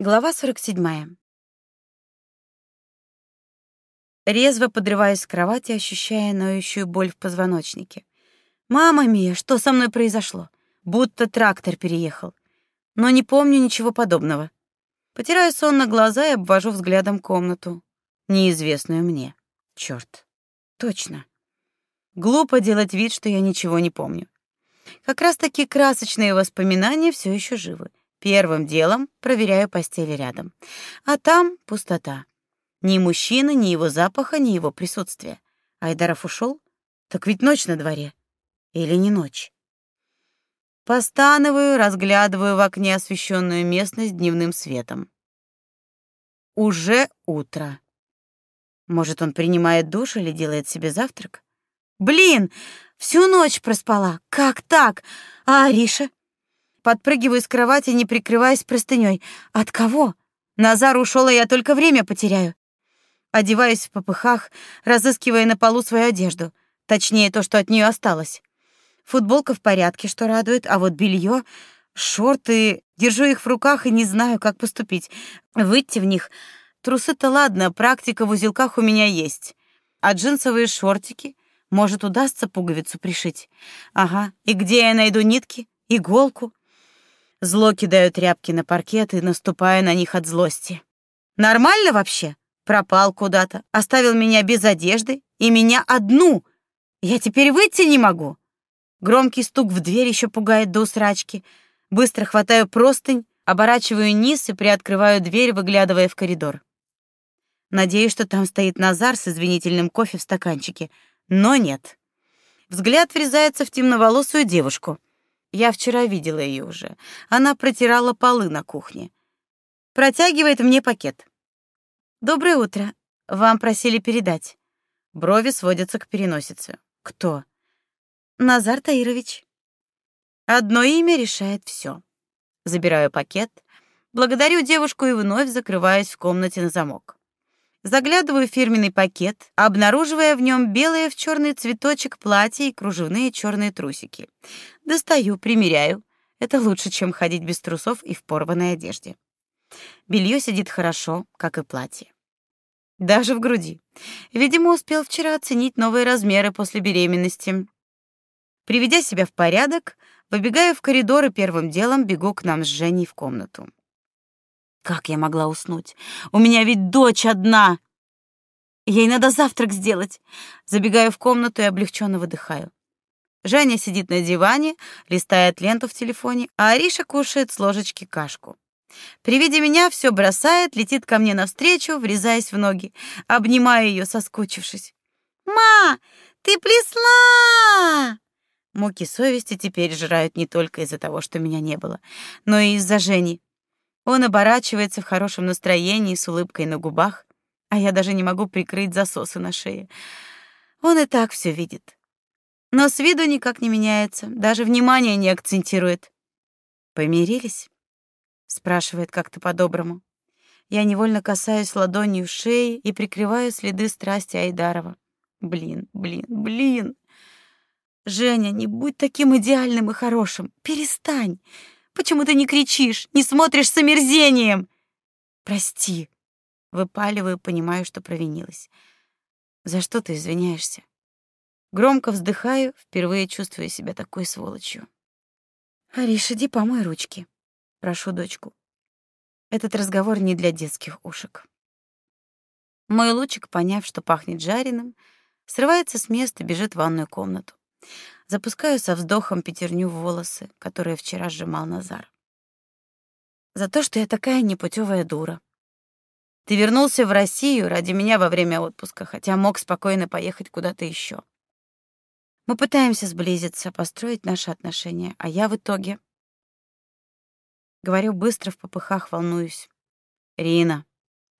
Глава 47. Резво подрываюсь с кровати, ощущая ноющую боль в позвоночнике. Мама мия, что со мной произошло? Будто трактор переехал. Но не помню ничего подобного. Потираю сон на глаза и обвожу взглядом комнату, неизвестную мне. Чёрт. Точно. Глупо делать вид, что я ничего не помню. Как раз таки красочные воспоминания все еще живы. Первым делом проверяю постели рядом. А там пустота. Ни мужчины, ни его запаха, ни его присутствия. Айдаров ушел? Так ведь ночь на дворе. Или не ночь? Постанываю, разглядываю в окне освещенную местность дневным светом. Уже утро. Может, он принимает душ или делает себе завтрак? Блин, всю ночь проспала. Как так? А Ариша? Подпрыгиваю с кровати, не прикрываясь простыней. От кого? Назар ушел, и я только время потеряю. Одеваюсь в попыхах, разыскивая на полу свою одежду. Точнее, то, что от нее осталось. Футболка в порядке, что радует, а вот белье, шорты... Держу их в руках и не знаю, как поступить. Выйти в них... Трусы-то ладно, практика в узелках у меня есть. А джинсовые шортики? Может, удастся пуговицу пришить? Ага, и где я найду нитки? Иголку? Зло кидаю тряпки на паркет и наступаю на них от злости. Нормально вообще? Пропал куда-то, оставил меня без одежды и меня одну. Я теперь выйти не могу. Громкий стук в дверь еще пугает до усрачки. Быстро хватаю простынь, оборачиваю низ и приоткрываю дверь, выглядывая в коридор. Надеюсь, что там стоит Назар с извинительным кофе в стаканчике, но нет. Взгляд врезается в темноволосую девушку. Я вчера видела ее уже. Она протирала полы на кухне. Протягивает мне пакет. Доброе утро. Вам просили передать. Брови сводятся к переносице. Кто? Назар Таирович. Одно имя решает все. Забираю пакет, благодарю девушку и вновь закрываюсь в комнате на замок. Заглядываю в фирменный пакет, обнаруживая в нем белое в черный цветочек платье и кружевные черные трусики. Достаю, примеряю. Это лучше, чем ходить без трусов и в порванной одежде. Белье сидит хорошо, как и платье. Даже в груди. Видимо, успел вчера оценить новые размеры после беременности. Приведя себя в порядок, выбегаю в коридор и первым делом бегу к нам с Женей в комнату. Как я могла уснуть? У меня ведь дочь одна. Ей надо завтрак сделать. Забегаю в комнату и облегченно выдыхаю. Женя сидит на диване, листает ленту в телефоне, а Ариша кушает с ложечки кашку. При виде меня все бросает, летит ко мне навстречу, врезаясь в ноги, обнимаю ее, соскучившись. «Ма, ты плесла!» Муки совести теперь жрают не только из-за того, что меня не было, но и из-за Жени. Он оборачивается в хорошем настроении с улыбкой на губах, а я даже не могу прикрыть засосы на шее. Он и так все видит. Но с виду никак не меняется, даже внимания не акцентирует. Помирились? спрашивает как-то по-доброму. Я невольно касаюсь ладонью шеи и прикрываю следы страсти Айдарова. Блин, блин, блин. Женя, не будь таким идеальным и хорошим. Перестань. Почему ты не кричишь, не смотришь с омерзением? Прости. Выпаливаю, понимаю, что провинилась. За что ты извиняешься? Громко вздыхаю, впервые чувствую себя такой сволочью. Ариш, иди помой ручки. Прошу дочку. Этот разговор не для детских ушек. Мой лучик, поняв, что пахнет жареным, срывается с места, бежит в ванную комнату. Запускаю со вздохом пятерню в волосы, которые вчера сжимал Назар. За то, что я такая непутевая дура. Ты вернулся в Россию ради меня во время отпуска, хотя мог спокойно поехать куда-то еще. Мы пытаемся сблизиться, построить наши отношения, а я в итоге говорю быстро в попыхах, волнуюсь. Рина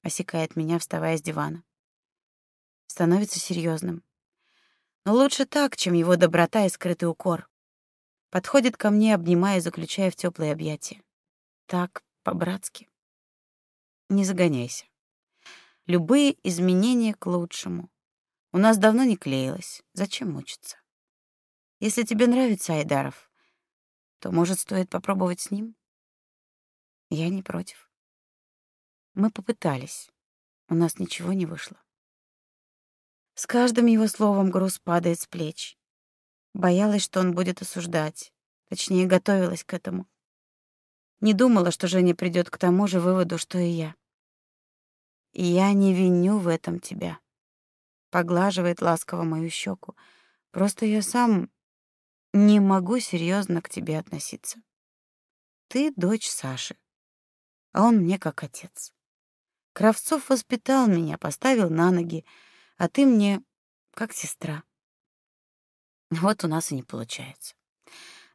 осекает меня, вставая с дивана. Становится серьезным. Лучше так, чем его доброта и скрытый укор. Подходит ко мне, обнимая, заключая в теплые объятия. Так, по-братски. Не загоняйся. Любые изменения к лучшему. У нас давно не клеилось. Зачем мучиться? Если тебе нравится Айдаров, то, может, стоит попробовать с ним? Я не против. Мы попытались. У нас ничего не вышло. С каждым его словом груз падает с плеч. Боялась, что он будет осуждать. Точнее, готовилась к этому. Не думала, что Женя придет к тому же выводу, что и я. Я не виню в этом тебя. Поглаживает ласково мою щеку. Просто я сам не могу серьезно к тебе относиться. Ты дочь Саши, а он мне как отец. Кравцов воспитал меня, поставил на ноги, а ты мне как сестра. Вот у нас и не получается.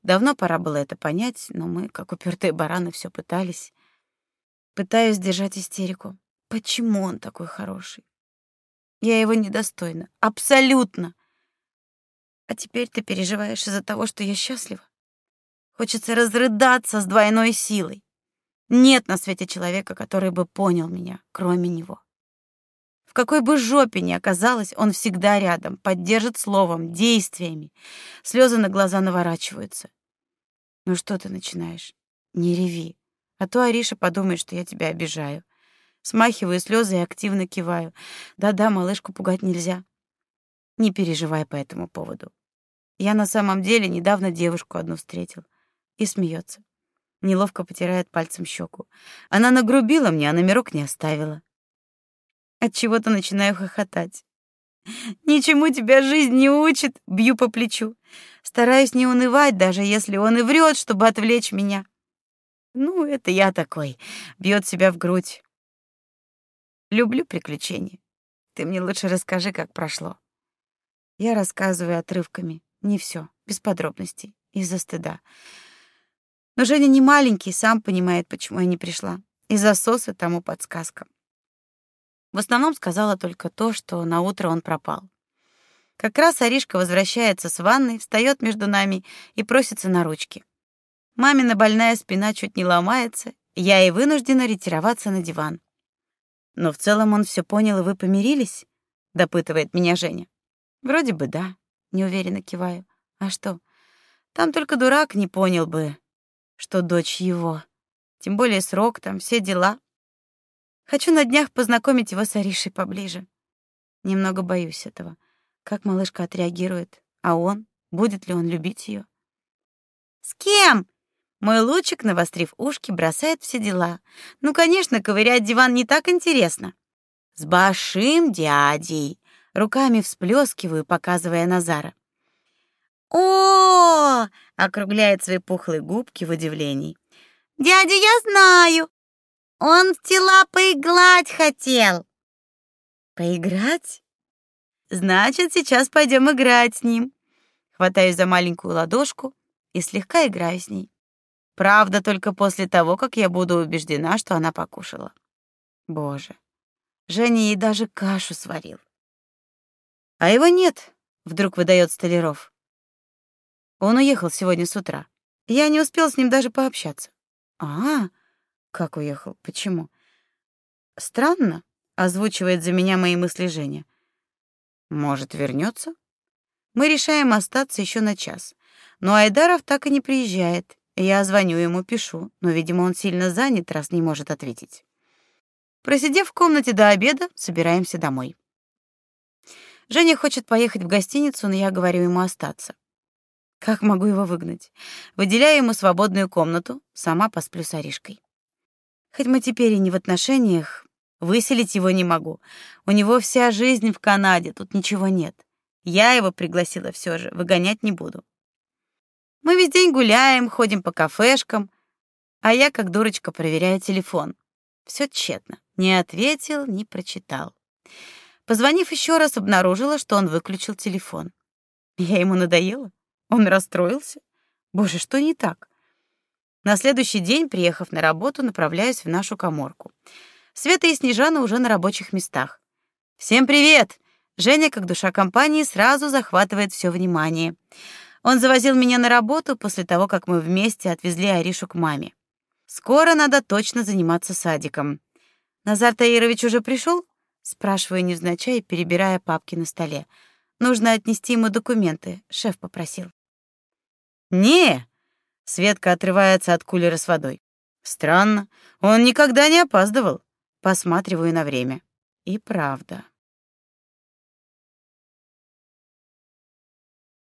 Давно пора было это понять, но мы, как упертые бараны, все пытались. Пытаюсь держать истерику. Почему он такой хороший? Я его недостойна. Абсолютно. А теперь ты переживаешь из-за того, что я счастлива? Хочется разрыдаться с двойной силой. Нет на свете человека, который бы понял меня, кроме него. В какой бы жопе ни оказалась, он всегда рядом, поддержит словом, действиями. Слезы на глаза наворачиваются. Ну что ты начинаешь? Не реви, а то Ариша подумает, что я тебя обижаю. Смахиваю слезы и активно киваю. Да-да, малышку пугать нельзя. Не переживай по этому поводу. Я на самом деле недавно девушку одну встретил. И смеется. Неловко потирает пальцем щеку. Она нагрубила мне, а номерок не оставила. От чего-то начинаю хохотать. Ничему тебя жизнь не учит, бью по плечу. Стараюсь не унывать, даже если он и врет, чтобы отвлечь меня. Ну, это я такой, бьет себя в грудь. Люблю приключения. Ты мне лучше расскажи, как прошло. Я рассказываю отрывками, не все, без подробностей, из-за стыда. Но Женя не маленький, сам понимает, почему я не пришла. И засосы тому подсказка. В основном сказала только то, что на утро он пропал. Как раз Аришка возвращается с ванной, встает между нами и просится на ручки. Мамина больная спина чуть не ломается, я и вынуждена ретироваться на диван. Но в целом он все понял, и вы помирились? допытывает меня Женя. Вроде бы да, неуверенно киваю. А что? Там только дурак не понял бы, что дочь его. Тем более срок там, все дела. Хочу на днях познакомить его с Аришей поближе. Немного боюсь этого. Как малышка отреагирует? А он? Будет ли он любить ее? С кем? Мой лучик, навострив ушки, бросает все дела. Ну, конечно, ковырять диван не так интересно. С большим дядей. Руками всплескиваю, показывая Назара. О! округляет свои пухлые губки в удивлении. Дядя, я знаю. Он в тела поиграть хотел. Поиграть? Значит, сейчас пойдем играть с ним. Хватаюсь за маленькую ладошку и слегка играю с ней. Правда, только после того, как я буду убеждена, что она покушала. Боже. Женя ей даже кашу сварил. А его нет, вдруг выдает Столяров. Он уехал сегодня с утра. Я не успел с ним даже пообщаться. А, как уехал? Почему? Странно, озвучивает за меня мои мысли Женя. Может, вернется? Мы решаем остаться еще на час. Но Айдаров так и не приезжает. Я звоню ему, пишу, но, видимо, он сильно занят, раз не может ответить. Просидев в комнате до обеда, собираемся домой. Женя хочет поехать в гостиницу, но я говорю ему остаться. Как могу его выгнать? Выделяю ему свободную комнату, сама посплю с Аришкой. Хоть мы теперь и не в отношениях, выселить его не могу. У него вся жизнь в Канаде, тут ничего нет. Я его пригласила все же, выгонять не буду. Мы весь день гуляем, ходим по кафешкам, а я как дурочка проверяю телефон. Все тщетно. Не ответил, не прочитал. Позвонив еще раз, обнаружила, что он выключил телефон. Я ему надоела? Он расстроился? Боже, что не так? На следующий день, приехав на работу, направляюсь в нашу каморку. Света и Снежана уже на рабочих местах. Всем привет. Женя, как душа компании, сразу захватывает все внимание. Он завозил меня на работу после того, как мы вместе отвезли Аришу к маме. Скоро надо точно заниматься садиком. Назар Таирович уже пришел? спрашиваю невзначай, перебирая папки на столе. Нужно отнести ему документы, шеф попросил. Не, Светка отрывается от кулера с водой. Странно, он никогда не опаздывал. Посматриваю на время. И правда.